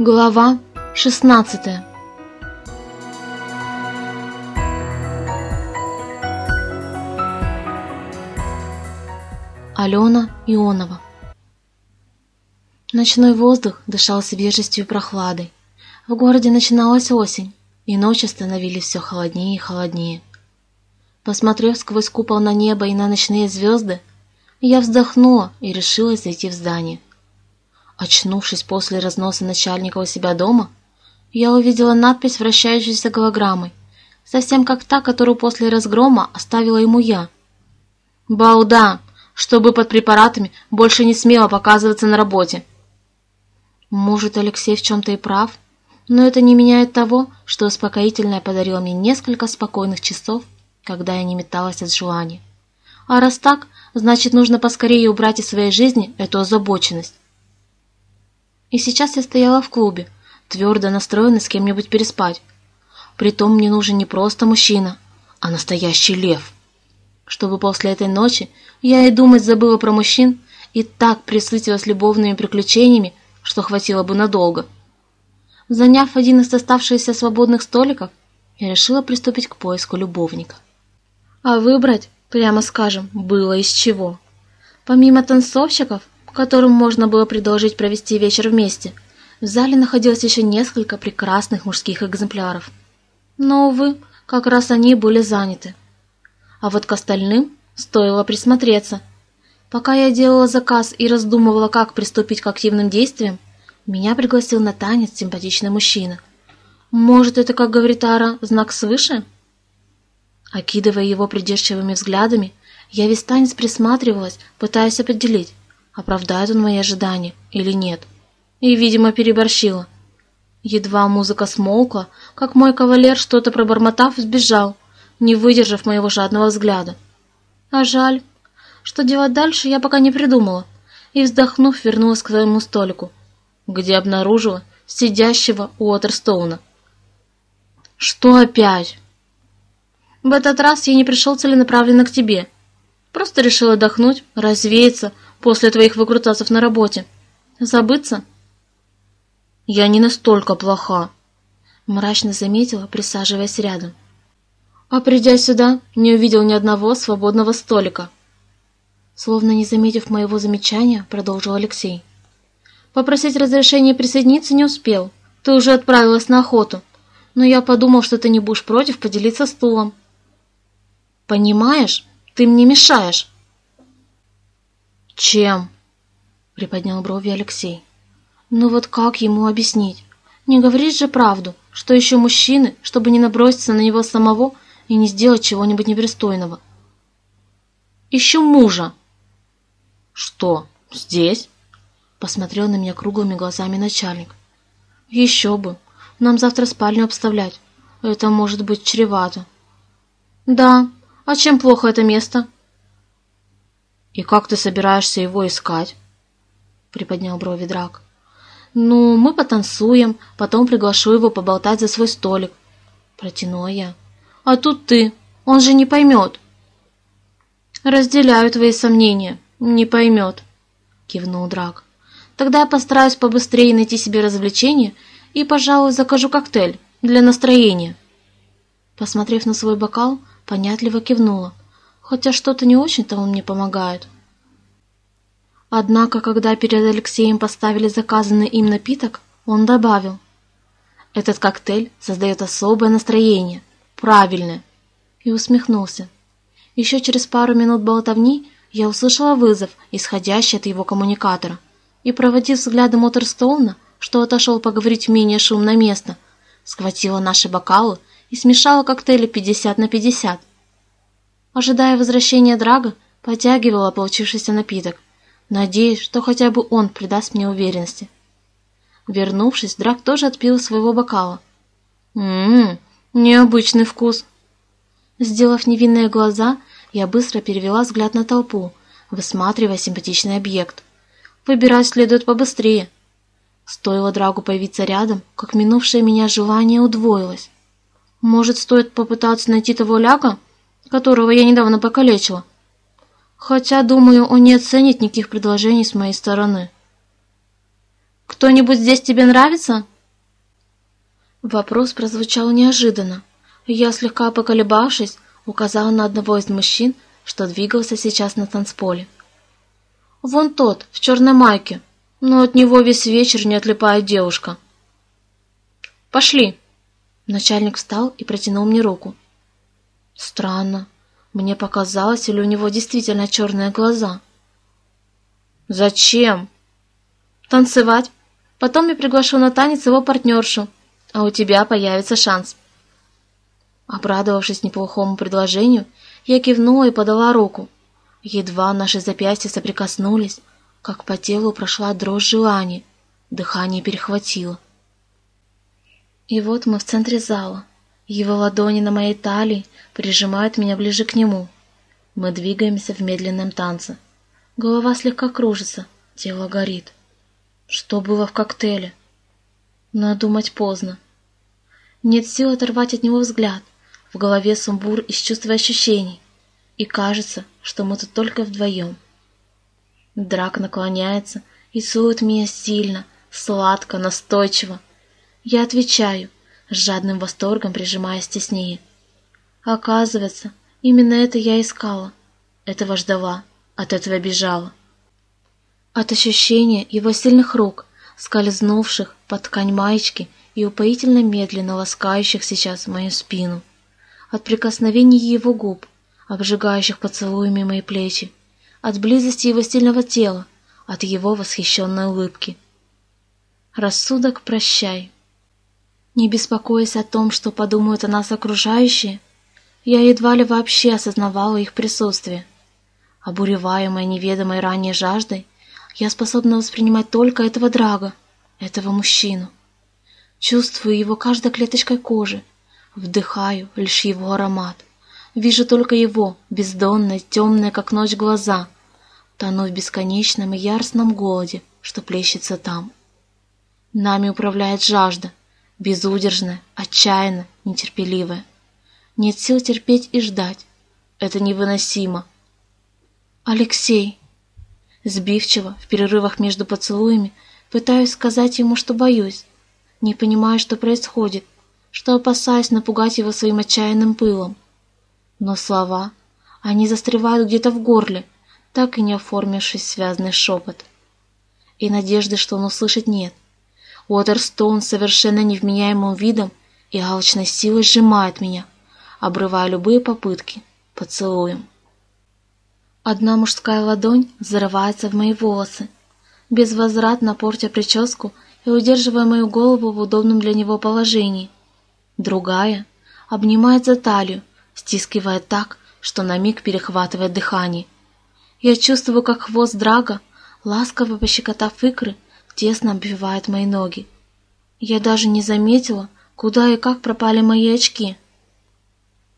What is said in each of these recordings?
Глава 16 Алена Ионова Ночной воздух дышал свежестью и прохладой. В городе начиналась осень, и ночи становились все холоднее и холоднее. Посмотрев сквозь купол на небо и на ночные звезды, я вздохнула и решилась зайти в здание. Очнувшись после разноса начальника у себя дома, я увидела надпись, вращающуюся голограммой, совсем как та, которую после разгрома оставила ему я. «Балда! Чтобы под препаратами больше не смело показываться на работе!» Может, Алексей в чем-то и прав, но это не меняет того, что успокоительное подарило мне несколько спокойных часов, когда я не металась от желания. А раз так, значит, нужно поскорее убрать из своей жизни эту озабоченность. И сейчас я стояла в клубе, твердо настроена с кем-нибудь переспать. Притом мне нужен не просто мужчина, а настоящий лев. Чтобы после этой ночи я и думать забыла про мужчин и так присытилась любовными приключениями, что хватило бы надолго. Заняв один из оставшихся свободных столиков, я решила приступить к поиску любовника. А выбрать, прямо скажем, было из чего. Помимо танцовщиков, которым можно было предложить провести вечер вместе, в зале находилось еще несколько прекрасных мужских экземпляров. Но, увы, как раз они были заняты. А вот к остальным стоило присмотреться. Пока я делала заказ и раздумывала, как приступить к активным действиям, меня пригласил на танец симпатичный мужчина. Может, это, как говорит Ара, знак свыше? Окидывая его придирчивыми взглядами, я весь танец присматривалась, пытаясь определить, оправдает он мои ожидания или нет. И, видимо, переборщила. Едва музыка смолкла, как мой кавалер, что-то пробормотав, сбежал, не выдержав моего жадного взгляда. А жаль. Что делать дальше, я пока не придумала, и, вздохнув, вернулась к своему столику, где обнаружила сидящего Уотерстоуна. «Что опять?» «В этот раз я не пришел целенаправленно к тебе. Просто решил отдохнуть, развеяться, после твоих выкрутасов на работе. Забыться? Я не настолько плоха, мрачно заметила, присаживаясь рядом. А придя сюда, не увидел ни одного свободного столика. Словно не заметив моего замечания, продолжил Алексей. Попросить разрешения присоединиться не успел. Ты уже отправилась на охоту. Но я подумал, что ты не будешь против поделиться стулом. Понимаешь, ты мне мешаешь. «Чем?» — приподнял брови Алексей. «Ну вот как ему объяснить? Не говорить же правду, что еще мужчины, чтобы не наброситься на него самого и не сделать чего-нибудь непристойного». «Ищу мужа». «Что, здесь?» — посмотрел на меня круглыми глазами начальник. «Еще бы! Нам завтра спальню обставлять. Это может быть чревато». «Да, а чем плохо это место?» «И как ты собираешься его искать?» Приподнял брови Драк. «Ну, мы потанцуем, потом приглашу его поболтать за свой столик». Протянула я. «А тут ты, он же не поймет». «Разделяю твои сомнения, не поймет», кивнул Драк. «Тогда я постараюсь побыстрее найти себе развлечение и, пожалуй, закажу коктейль для настроения». Посмотрев на свой бокал, понятливо кивнула хотя что-то не очень-то он мне помогает. Однако, когда перед Алексеем поставили заказанный им напиток, он добавил. Этот коктейль создает особое настроение, правильное, и усмехнулся. Еще через пару минут болтовни я услышала вызов, исходящий от его коммуникатора, и, проводив взглядом Уотерстоуна, что отошел поговорить в менее шумное место, схватила наши бокалы и смешала коктейли 50 на 50. Ожидая возвращения Драга, потягивала получившийся напиток, надеясь, что хотя бы он придаст мне уверенности. Вернувшись, Драг тоже отпил своего бокала. «Ммм, необычный вкус!» Сделав невинные глаза, я быстро перевела взгляд на толпу, высматривая симпатичный объект. Выбирать следует побыстрее. Стоило Драгу появиться рядом, как минувшее меня желание удвоилось. Может, стоит попытаться найти того ляга? Которого я недавно покалечила. Хотя, думаю, он не оценит никаких предложений с моей стороны. кто-нибудь здесь тебе нравится?» Вопрос прозвучал неожиданно, я, слегка поколебавшись, указала на одного из мужчин, что двигался сейчас на танцполе. «Вон тот, в черной майке, но от него весь вечер не отлипает девушка». «Пошли!» Начальник встал и протянул мне руку. Странно. Мне показалось, или у него действительно черные глаза. «Зачем?» «Танцевать. Потом я приглашу на танец его партнершу, а у тебя появится шанс». Обрадовавшись неплохому предложению, я кивнула и подала руку. Едва наши запястья соприкоснулись, как по телу прошла дрожь желания, дыхание перехватило. И вот мы в центре зала. Его ладони на моей талии прижимают меня ближе к нему. Мы двигаемся в медленном танце. Голова слегка кружится, тело горит. Что было в коктейле? Но думать поздно. Нет сил оторвать от него взгляд. В голове сумбур из чувств и ощущений. И кажется, что мы тут только вдвоем. Драк наклоняется и целует меня сильно, сладко, настойчиво. Я отвечаю, с жадным восторгом прижимаясь теснее. Оказывается, именно это я искала. Этого ждала, от этого бежала. От ощущения его сильных рук, скользнувших под ткань маечки и упоительно медленно ласкающих сейчас мою спину. От прикосновений его губ, обжигающих поцелуями мои плечи. От близости его сильного тела, от его восхищенной улыбки. Рассудок прощай. Не беспокоясь о том, что подумают о нас окружающие, я едва ли вообще осознавала их присутствие. Обуреваемая неведомой ранее жаждой, я способна воспринимать только этого драга, этого мужчину. Чувствую его каждой клеточкой кожи, вдыхаю лишь его аромат. Вижу только его, бездонные, темные, как ночь, глаза, тону в бесконечном и яростном голоде, что плещется там. Нами управляет жажда, безудержная, отчаянная, нетерпеливая. Нет сил терпеть и ждать. Это невыносимо. Алексей. Сбивчиво, в перерывах между поцелуями, пытаюсь сказать ему, что боюсь. Не понимаю, что происходит, что опасаюсь напугать его своим отчаянным пылом. Но слова, они застревают где-то в горле, так и не оформившись связанный шепот. И надежды, что он услышит, нет — Уотерстоун совершенно невменяемым видом и алчной силой сжимает меня, обрывая любые попытки поцелуем. Одна мужская ладонь зарывается в мои волосы, безвозвратно портя прическу и удерживая мою голову в удобном для него положении. Другая обнимает за талию, стискивая так, что на миг перехватывает дыхание. Я чувствую, как хвост драга, ласково пощекотав икры, тесно обвивает мои ноги. Я даже не заметила, куда и как пропали мои очки.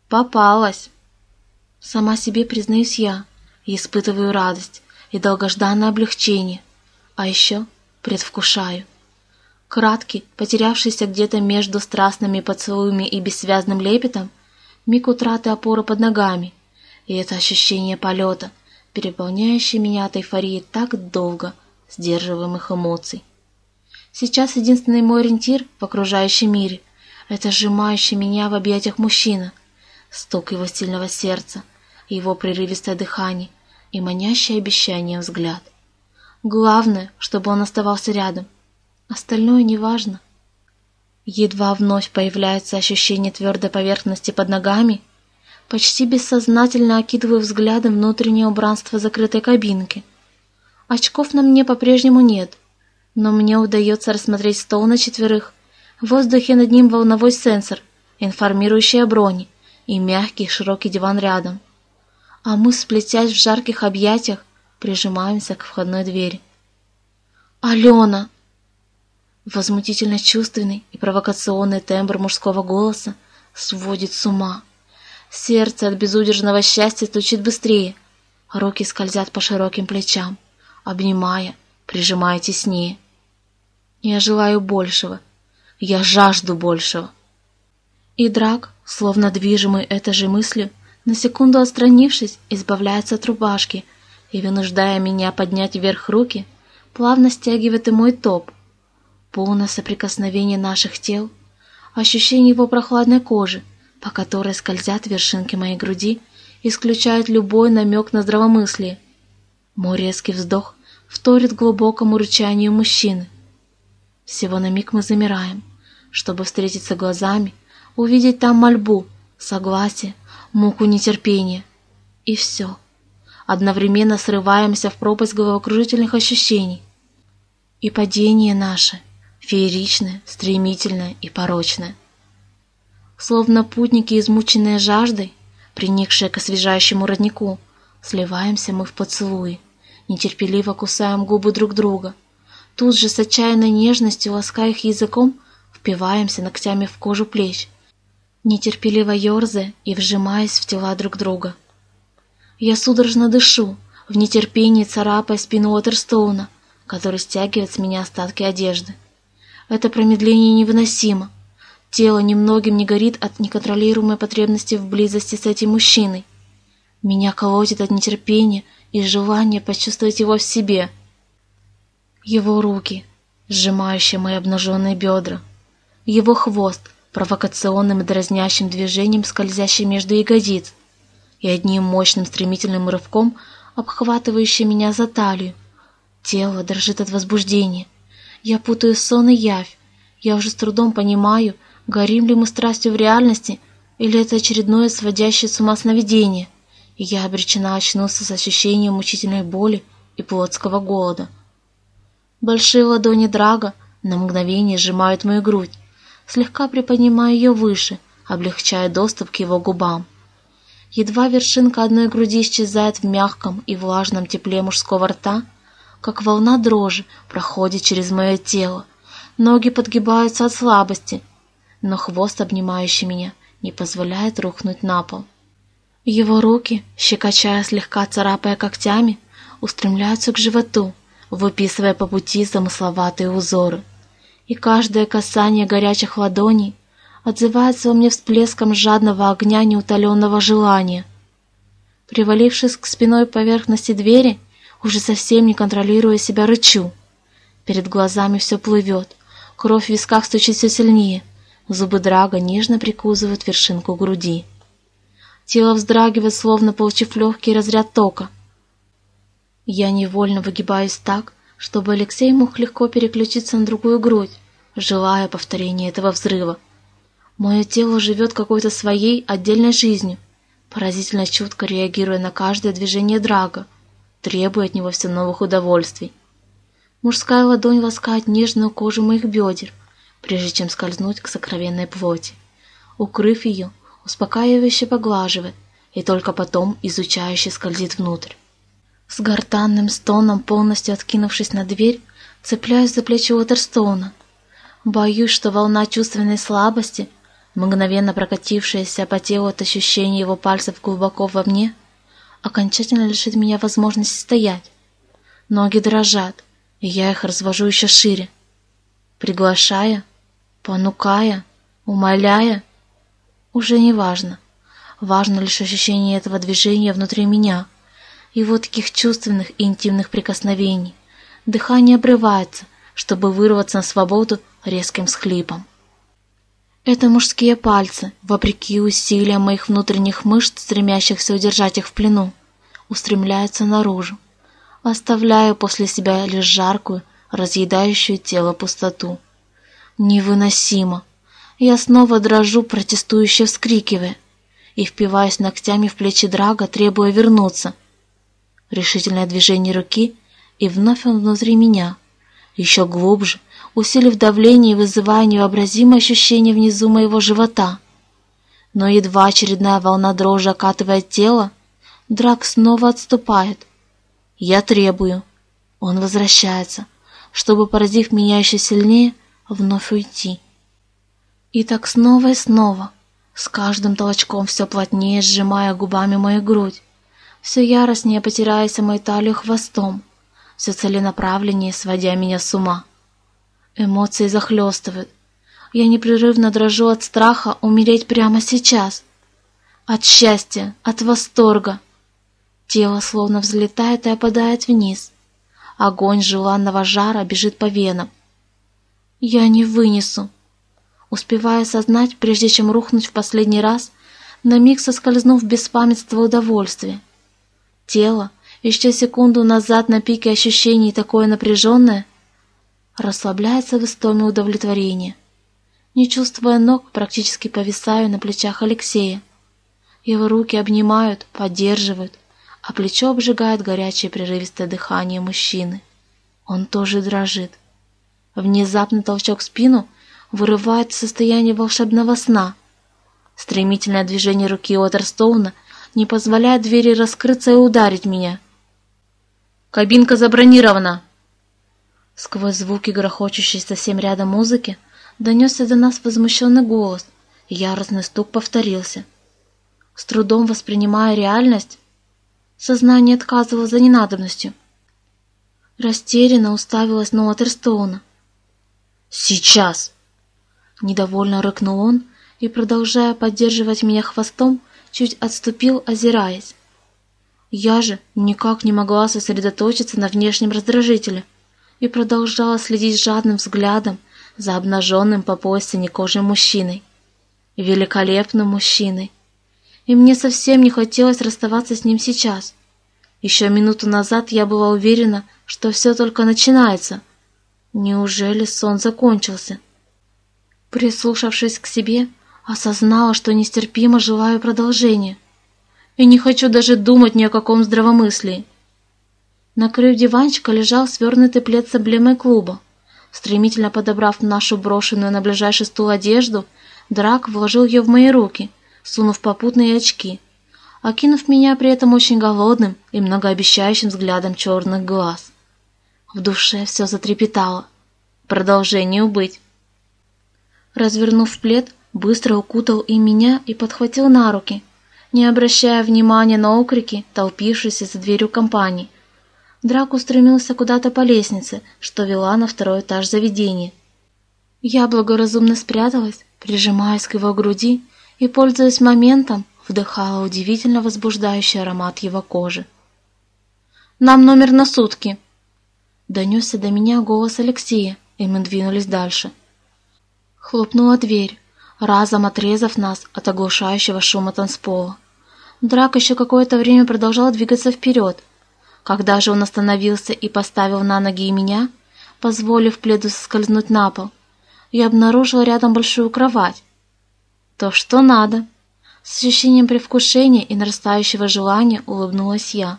Попалась. Сама себе признаюсь я испытываю радость и долгожданное облегчение, а еще предвкушаю. Краткий, потерявшийся где-то между страстными поцелуями и бессвязным лепетом, миг утраты опоры под ногами, и это ощущение полета, переполняющее меня от эйфории так долго, сдерживаемых эмоций. Сейчас единственный мой ориентир в окружающем мире — это сжимающий меня в объятиях мужчина, стук его сильного сердца, его прерывистое дыхание и манящее обещание взгляд. Главное, чтобы он оставался рядом. Остальное неважно. Едва вновь появляется ощущение твердой поверхности под ногами, почти бессознательно окидываю взглядом внутреннее убранство закрытой кабинки. Очков на мне по-прежнему нет, но мне удается рассмотреть стол на четверых. В воздухе над ним волновой сенсор, информирующий о броне, и мягкий широкий диван рядом. А мы, сплетясь в жарких объятиях, прижимаемся к входной двери. «Алена!» Возмутительно чувственный и провокационный тембр мужского голоса сводит с ума. Сердце от безудержного счастья стучит быстрее, руки скользят по широким плечам обнимая, прижимая теснее. Я желаю большего. Я жажду большего. И Драк, словно движимый этой же мыслью, на секунду отстранившись, избавляется от рубашки и, вынуждая меня поднять вверх руки, плавно стягивает и мой топ, полное соприкосновение наших тел, ощущение его прохладной кожи, по которой скользят вершинки моей груди, исключает любой намек на здравомыслие. Мой резкий вздох вторит глубокому рычанию мужчины. Всего на миг мы замираем, чтобы встретиться глазами, увидеть там мольбу, согласие, муку нетерпения. И все. Одновременно срываемся в пропасть головокружительных ощущений. И падение наше, фееричное, стремительное и порочное. Словно путники, измученные жаждой, приникшие к освежающему роднику, сливаемся мы в поцелуи, нетерпеливо кусаем губы друг друга. Тут же с отчаянной нежностью, лаская их языком, впиваемся ногтями в кожу плеч, нетерпеливо ерзая и вжимаясь в тела друг друга. Я судорожно дышу, в нетерпении царапая спину Уотерстоуна, который стягивает с меня остатки одежды. Это промедление невыносимо. Тело немногим не горит от неконтролируемой потребности в близости с этим мужчиной. Меня колотит от нетерпения и желания почувствовать его в себе. Его руки, сжимающие мои обнаженные бедра. Его хвост, провокационным и дразнящим движением, скользящий между ягодиц. И одним мощным стремительным рывком, обхватывающий меня за талию. Тело дрожит от возбуждения. Я путаю сон и явь. Я уже с трудом понимаю, горим ли мы страстью в реальности, или это очередное сводящее с ума сновидение — я обречена очнуться с ощущением мучительной боли и плотского голода. Большие ладони Драга на мгновение сжимают мою грудь, слегка приподнимая ее выше, облегчая доступ к его губам. Едва вершинка одной груди исчезает в мягком и влажном тепле мужского рта, как волна дрожи проходит через мое тело. Ноги подгибаются от слабости, но хвост, обнимающий меня, не позволяет рухнуть на пол. Его руки, щекочая слегка царапая когтями, устремляются к животу, выписывая по пути замысловатые узоры. И каждое касание горячих ладоней отзывается во мне всплеском жадного огня неутоленного желания. Привалившись к спиной поверхности двери, уже совсем не контролируя себя, рычу. Перед глазами все плывет, кровь в висках стучит все сильнее, зубы драга нежно прикусывают вершинку груди. Тело вздрагивает, словно получив легкий разряд тока. Я невольно выгибаюсь так, чтобы Алексей мог легко переключиться на другую грудь, желая повторения этого взрыва. Мое тело живет какой-то своей отдельной жизнью, поразительно чутко реагируя на каждое движение драга, требуя от него все новых удовольствий. Мужская ладонь ласкает нежную кожу моих бедер, прежде чем скользнуть к сокровенной плоти. Укрыв ее, успокаивающе поглаживает и только потом изучающе скользит внутрь. С гортанным стоном, полностью откинувшись на дверь, цепляюсь за плечи Уотерстоуна. Боюсь, что волна чувственной слабости, мгновенно прокатившаяся по телу от ощущения его пальцев глубоко во мне, окончательно лишит меня возможности стоять. Ноги дрожат, и я их развожу еще шире, приглашая, понукая, умоляя, уже не важно. Важно лишь ощущение этого движения внутри меня, его таких чувственных и интимных прикосновений. Дыхание обрывается, чтобы вырваться на свободу резким схлипом. Это мужские пальцы, вопреки усилиям моих внутренних мышц, стремящихся удержать их в плену, устремляются наружу, оставляя после себя лишь жаркую, разъедающую тело пустоту. Невыносимо, я снова дрожу, протестующе вскрикивая, и впиваюсь ногтями в плечи Драга, требуя вернуться. Решительное движение руки, и вновь он внутри меня, еще глубже, усилив давление и вызывая невообразимое ощущение внизу моего живота. Но едва очередная волна дрожи окатывает тело, Драг снова отступает. Я требую. Он возвращается, чтобы, поразив меня еще сильнее, вновь уйти. И так снова и снова, с каждым толчком все плотнее сжимая губами мою грудь, все яростнее потираясь о мою талию хвостом, все целенаправленнее сводя меня с ума. Эмоции захлестывают. Я непрерывно дрожу от страха умереть прямо сейчас. От счастья, от восторга. Тело словно взлетает и опадает вниз. Огонь желанного жара бежит по венам. Я не вынесу. Успевая осознать, прежде чем рухнуть в последний раз, на миг соскользнув в беспамятство удовольствия. Тело, еще секунду назад на пике ощущений такое напряженное, расслабляется в истоме удовлетворения. Не чувствуя ног, практически повисаю на плечах Алексея. Его руки обнимают, поддерживают, а плечо обжигает горячее прерывистое дыхание мужчины. Он тоже дрожит. Внезапный толчок в спину вырывает состояние волшебного сна. Стремительное движение руки Уотерстоуна не позволяет двери раскрыться и ударить меня. «Кабинка забронирована!» Сквозь звуки грохочущей совсем рядом музыки донесся до нас возмущенный голос, и яростный стук повторился. С трудом воспринимая реальность, сознание отказывало за ненадобностью. Растерянно уставилась на Уотерстоуна. «Сейчас!» Недовольно рыкнул он и, продолжая поддерживать меня хвостом, чуть отступил, озираясь. Я же никак не могла сосредоточиться на внешнем раздражителе и продолжала следить жадным взглядом за обнаженным по пояс синекожим мужчиной. Великолепным мужчиной. И мне совсем не хотелось расставаться с ним сейчас. Еще минуту назад я была уверена, что все только начинается. Неужели сон закончился? Прислушавшись к себе, осознала, что нестерпимо желаю продолжения. И не хочу даже думать ни о каком здравомыслии. Накрыв диванчика лежал свернутый плед с эмблемой клуба. Стремительно подобрав нашу брошенную на ближайший стул одежду, Драк вложил ее в мои руки, сунув попутные очки, окинув меня при этом очень голодным и многообещающим взглядом черных глаз. В душе все затрепетало. Продолжение быть. Развернув плед, быстро укутал и меня и подхватил на руки, не обращая внимания на окрики, толпившиеся за дверью компании. Драк устремился куда-то по лестнице, что вела на второй этаж заведения. Я благоразумно спряталась, прижимаясь к его груди и, пользуясь моментом, вдыхала удивительно возбуждающий аромат его кожи. «Нам номер на сутки!» Донесся до меня голос Алексея, и мы двинулись дальше. Хлопнула дверь, разом отрезав нас от оглушающего шума танцпола. Драк еще какое-то время продолжал двигаться вперед. Когда же он остановился и поставил на ноги и меня, позволив пледу соскользнуть на пол, я обнаружила рядом большую кровать. То, что надо. С ощущением предвкушения и нарастающего желания улыбнулась я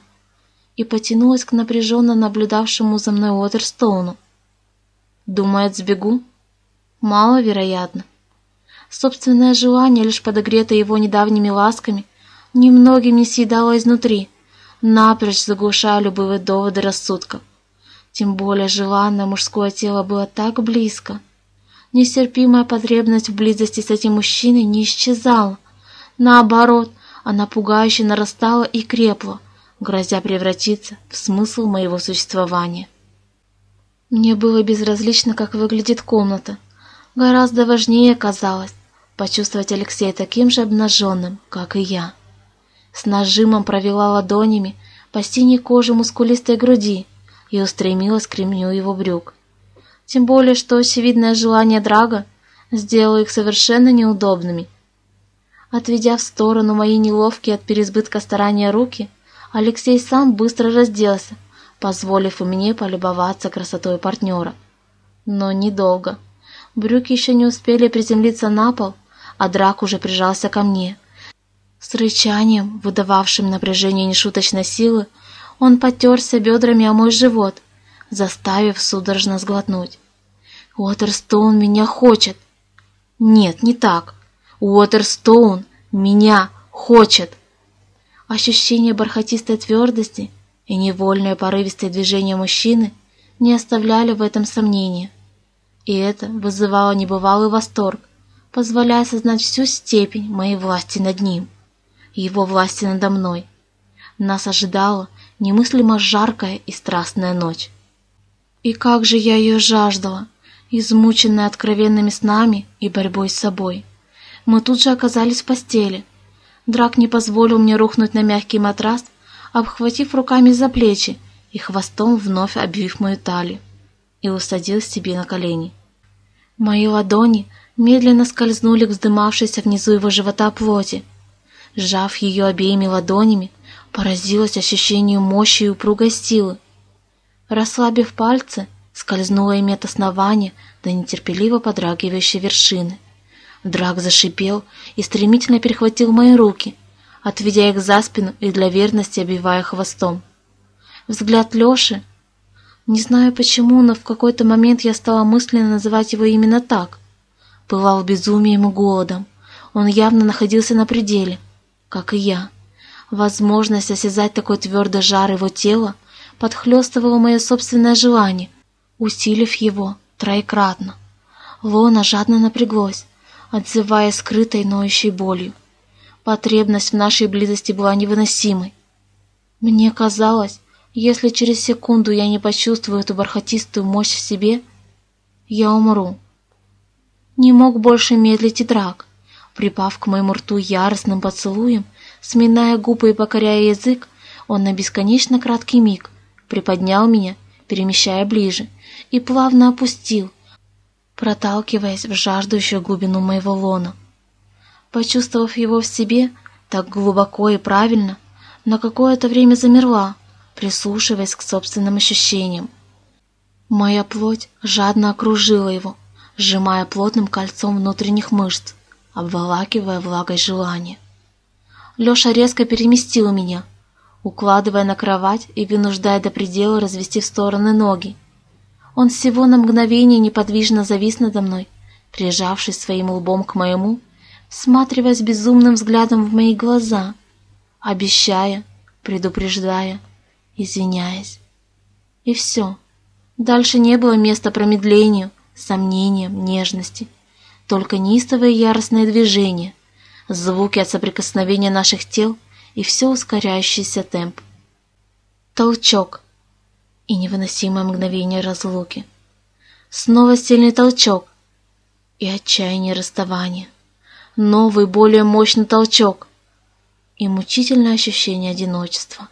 и потянулась к напряженно наблюдавшему за мной Уотерстоуну. Думает, сбегу? Маловероятно. Собственное желание, лишь подогретое его недавними ласками, немногим не съедало изнутри, напрочь заглушая любые доводы рассудка. Тем более желанное мужское тело было так близко. Нестерпимая потребность в близости с этим мужчиной не исчезала. Наоборот, она пугающе нарастала и крепла, грозя превратиться в смысл моего существования. Мне было безразлично, как выглядит комната. Гораздо важнее казалось почувствовать Алексея таким же обнаженным, как и я. С нажимом провела ладонями по синей коже мускулистой груди и устремилась к ремню его брюк. Тем более, что очевидное желание Драга сделало их совершенно неудобными. Отведя в сторону мои неловкие от переизбытка старания руки, Алексей сам быстро разделся, позволив мне полюбоваться красотой партнера. Но недолго. Брюки еще не успели приземлиться на пол, а Драк уже прижался ко мне. С рычанием, выдававшим напряжение нешуточной силы, он потерся бедрами о мой живот, заставив судорожно сглотнуть. «Уотерстоун меня хочет!» «Нет, не так. Уотерстоун меня хочет!» Ощущение бархатистой твердости и невольное порывистое движение мужчины не оставляли в этом сомнения. И это вызывало небывалый восторг, позволяя осознать всю степень моей власти над ним, его власти надо мной. Нас ожидала немыслимо жаркая и страстная ночь. И как же я ее жаждала, измученная откровенными снами и борьбой с собой. Мы тут же оказались в постели. Драк не позволил мне рухнуть на мягкий матрас, обхватив руками за плечи и хвостом вновь обвив мою талию, и усадил себе на колени. Мои ладони медленно скользнули к вздымавшейся внизу его живота плоти. Сжав ее обеими ладонями, поразилась ощущению мощи и упругой силы. Расслабив пальцы, скользнула ими от основания до нетерпеливо подрагивающей вершины. Драк зашипел и стремительно перехватил мои руки, отведя их за спину и для верности обивая хвостом. Взгляд Лёши... Не знаю почему, но в какой-то момент я стала мысленно называть его именно так. Пылал безумием и голодом. Он явно находился на пределе, как и я. Возможность осязать такой твердый жар его тела подхлестывала мое собственное желание, усилив его троекратно. Лона жадно напряглась, отзывая скрытой ноющей болью. Потребность в нашей близости была невыносимой. Мне казалось, если через секунду я не почувствую эту бархатистую мощь в себе, я умру. Не мог больше медлить и драк. Припав к моему рту яростным поцелуем, сминая губы и покоряя язык, он на бесконечно краткий миг приподнял меня, перемещая ближе, и плавно опустил, проталкиваясь в жаждущую глубину моего лона. Почувствовав его в себе так глубоко и правильно, на какое-то время замерла, прислушиваясь к собственным ощущениям. Моя плоть жадно окружила его, сжимая плотным кольцом внутренних мышц, обволакивая влагой желания. Леша резко переместил меня, укладывая на кровать и вынуждая до предела развести в стороны ноги, он всего на мгновение неподвижно завис надо мной, прижавшись своим лбом к моему, всматриваясь безумным взглядом в мои глаза, обещая, предупреждая, извиняясь. И все. Дальше не было места промедлению, сомнениям, нежности. Только неистовое яростное движение, звуки от соприкосновения наших тел и все ускоряющийся темп. Толчок — и невыносимое мгновение разлуки. Снова сильный толчок и отчаяние расставания. Новый, более мощный толчок и мучительное ощущение одиночества.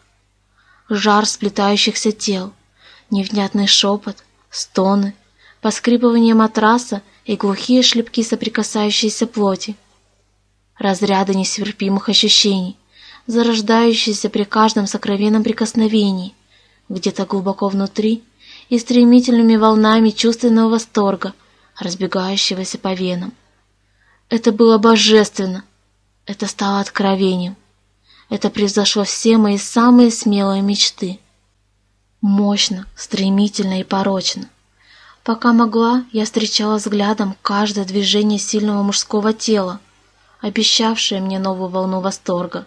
Жар сплетающихся тел, невнятный шепот, стоны, поскрипывание матраса и глухие шлепки соприкасающейся плоти. Разряды несверпимых ощущений, зарождающиеся при каждом сокровенном прикосновении, где-то глубоко внутри и стремительными волнами чувственного восторга, разбегающегося по венам. Это было божественно. Это стало откровением. Это превзошло все мои самые смелые мечты. Мощно, стремительно и порочно. Пока могла, я встречала взглядом каждое движение сильного мужского тела, обещавшее мне новую волну восторга.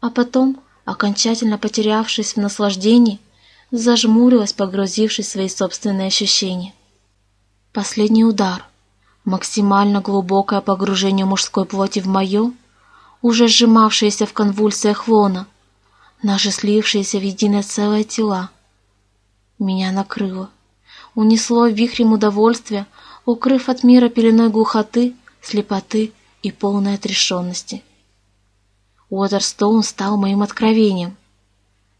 А потом окончательно потерявшись в наслаждении, зажмурилась, погрузившись в свои собственные ощущения. Последний удар, максимально глубокое погружение мужской плоти в мое, уже сжимавшееся в конвульсиях лона, наши слившиеся в единое целое тела. Меня накрыло, унесло вихрем удовольствия, укрыв от мира пеленой глухоты, слепоты и полной отрешенности. Уотерстоун стал моим откровением.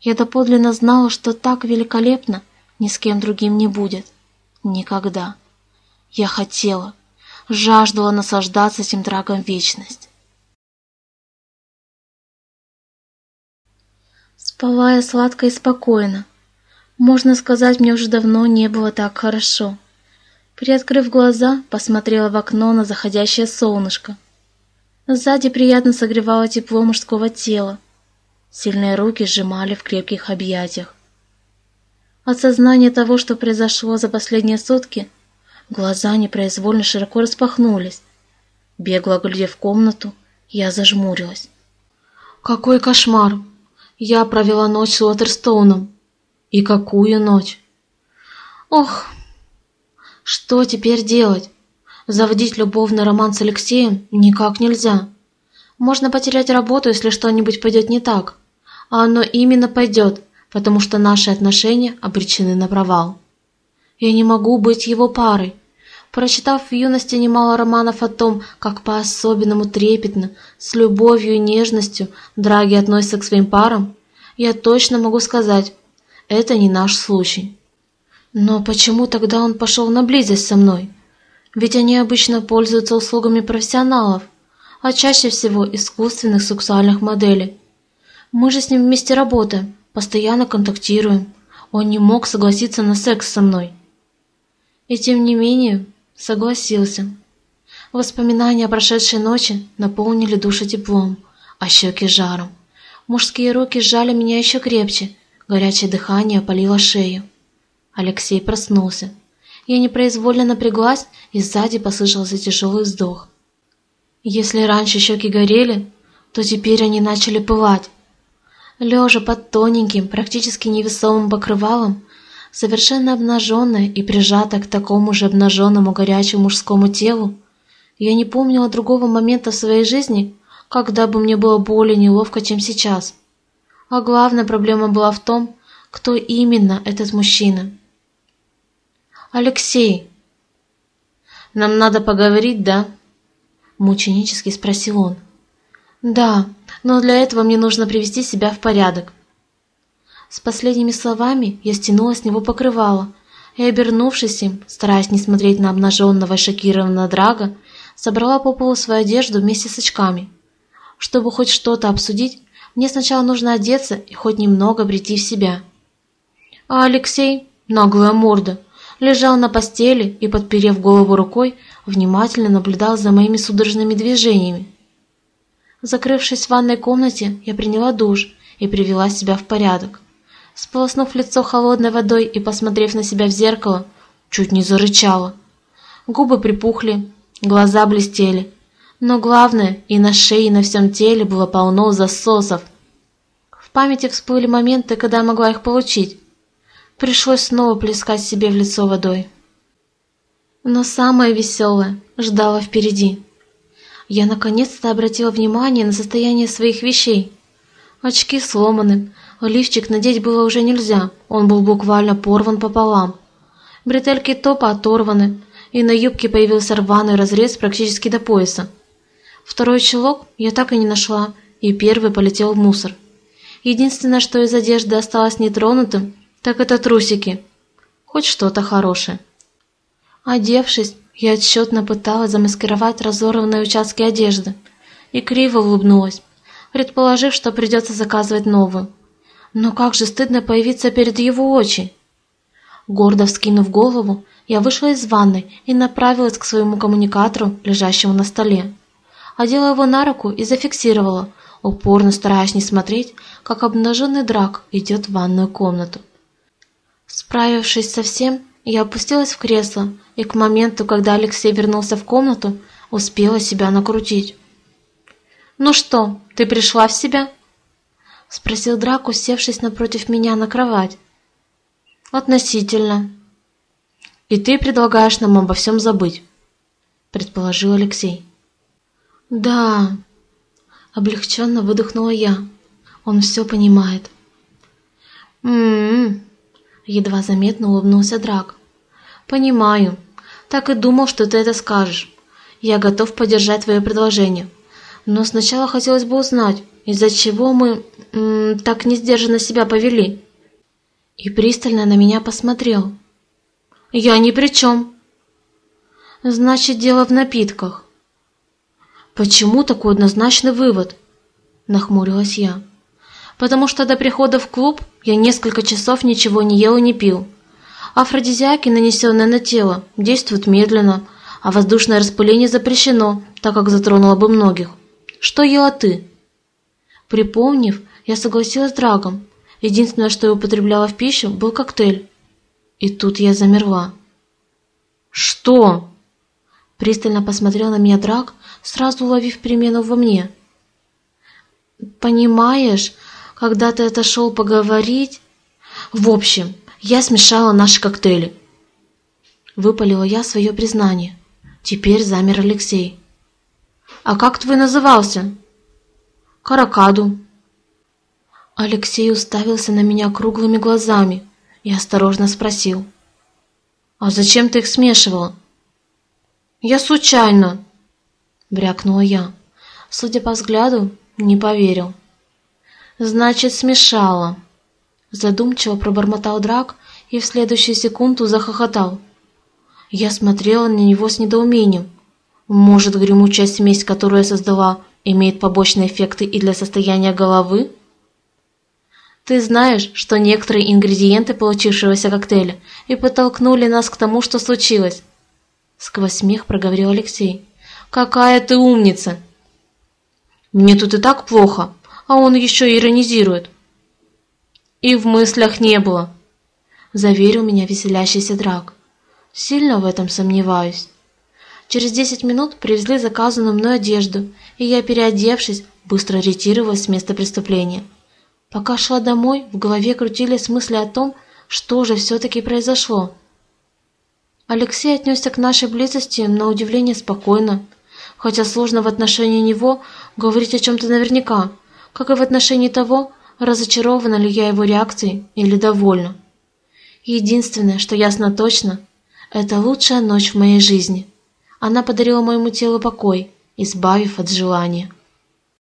Я доподлинно знала, что так великолепно ни с кем другим не будет. Никогда. Я хотела, жаждала наслаждаться этим драгом вечность. Спала я сладко и спокойно. Можно сказать, мне уже давно не было так хорошо. Приоткрыв глаза, посмотрела в окно на заходящее солнышко — Сзади приятно согревало тепло мужского тела. Сильные руки сжимали в крепких объятиях. От сознания того, что произошло за последние сутки, глаза непроизвольно широко распахнулись. Бегло глядя в комнату, я зажмурилась. Какой кошмар! Я провела ночь с Уотерстоуном. И какую ночь! Ох, что теперь делать? Заводить любовный роман с Алексеем никак нельзя. Можно потерять работу, если что-нибудь пойдет не так. А оно именно пойдет, потому что наши отношения обречены на провал. Я не могу быть его парой. Прочитав в юности немало романов о том, как по-особенному трепетно, с любовью и нежностью драги относятся к своим парам, я точно могу сказать, это не наш случай. Но почему тогда он пошел на близость со мной? Ведь они обычно пользуются услугами профессионалов, а чаще всего искусственных сексуальных моделей. Мы же с ним вместе работаем, постоянно контактируем. Он не мог согласиться на секс со мной. И тем не менее согласился. Воспоминания о прошедшей ночи наполнили душу теплом, а щеки жаром. Мужские руки сжали меня еще крепче, горячее дыхание опалило шею. Алексей проснулся. Я непроизвольно напряглась, и сзади послышался тяжелый вздох. Если раньше щеки горели, то теперь они начали пылать. Лежа под тоненьким, практически невесомым покрывалом, совершенно обнаженная и прижатая к такому же обнаженному горячему мужскому телу, я не помнила другого момента в своей жизни, когда бы мне было более неловко, чем сейчас. А главная проблема была в том, кто именно этот мужчина. «Алексей!» «Нам надо поговорить, да?» Мученически спросил он. «Да, но для этого мне нужно привести себя в порядок». С последними словами я стянула с него покрывало и, обернувшись им, стараясь не смотреть на обнаженного и шокированного Драга, собрала по полу свою одежду вместе с очками. Чтобы хоть что-то обсудить, мне сначала нужно одеться и хоть немного прийти в себя. А Алексей, наглая морда, лежал на постели и, подперев голову рукой, внимательно наблюдал за моими судорожными движениями. Закрывшись в ванной комнате, я приняла душ и привела себя в порядок. Сполоснув лицо холодной водой и посмотрев на себя в зеркало, чуть не зарычала. Губы припухли, Глаза блестели. Но главное, и на шее, и на всем теле было полно засосов. В памяти всплыли моменты, когда я могла их получить. Пришлось снова плескать себе в лицо водой. Но самое веселое ждало впереди. Я наконец-то обратила внимание на состояние своих вещей. Очки сломаны, лифчик надеть было уже нельзя, он был буквально порван пополам. Бретельки топа оторваны, и на юбке появился рваный разрез практически до пояса. Второй чулок я так и не нашла, и первый полетел в мусор. Единственное, что из одежды осталось нетронутым, так это трусики. Хоть что-то хорошее. Одевшись, я отчетно пыталась замаскировать разорванные участки одежды и криво улыбнулась, предположив, что придется заказывать новую. Но как же стыдно появиться перед его очи. Гордо вскинув голову, я вышла из ванной и направилась к своему коммуникатору, лежащему на столе. Одела его на руку и зафиксировала, упорно стараясь не смотреть, как обнаженный драк идет в ванную комнату. Справившись со всем, я опустилась в кресло и к моменту, когда Алексей вернулся в комнату, успела себя накрутить. «Ну что, ты пришла в себя?» — спросил Драк, усевшись напротив меня на кровать. «Относительно», «И ты предлагаешь нам обо всем забыть», — предположил Алексей. «Да», — облегченно выдохнула я. «Он все понимает». «М-м-м», едва заметно улыбнулся Драк. «Понимаю. Так и думал, что ты это скажешь. Я готов поддержать твое предложение. Но сначала хотелось бы узнать, из-за чего мы м так несдержанно себя повели». И пристально на меня посмотрел. Я ни при чем. Значит, дело в напитках. Почему такой однозначный вывод? Нахмурилась я. Потому что до прихода в клуб я несколько часов ничего не ел и не пил. Афродизиаки, нанесенные на тело, действуют медленно, а воздушное распыление запрещено, так как затронуло бы многих. Что ела ты? Припомнив, я согласилась с Драгом. Единственное, что я употребляла в пищу, был коктейль. И тут я замерла. «Что?» Пристально посмотрел на меня Драк, сразу уловив перемену во мне. «Понимаешь, когда ты отошел поговорить...» «В общем, я смешала наши коктейли». Выпалила я свое признание. Теперь замер Алексей. «А как твой назывался?» «Каракаду». Алексей уставился на меня круглыми глазами и осторожно спросил. «А зачем ты их смешивала?» «Я случайно!» — брякнула я. Судя по взгляду, не поверил. «Значит, смешала!» Задумчиво пробормотал Драк и в следующую секунду захохотал. Я смотрела на него с недоумением. Может, гремучая смесь, которую я создала, имеет побочные эффекты и для состояния головы? Ты знаешь, что некоторые ингредиенты получившегося коктейля и подтолкнули нас к тому, что случилось. Сквозь смех проговорил Алексей. Какая ты умница! Мне тут и так плохо, а он еще иронизирует. И в мыслях не было, заверил меня веселящийся Драк. Сильно в этом сомневаюсь. Через десять минут привезли заказанную мной одежду, и я, переодевшись, быстро ретировалась с места преступления. Пока шла домой, в голове крутились мысли о том, что же все-таки произошло. Алексей отнесся к нашей близости на удивление спокойно, хотя сложно в отношении него говорить о чем-то наверняка, как и в отношении того, разочарована ли я его реакцией или довольна. Единственное, что ясно точно, это лучшая ночь в моей жизни. Она подарила моему телу покой, избавив от желания.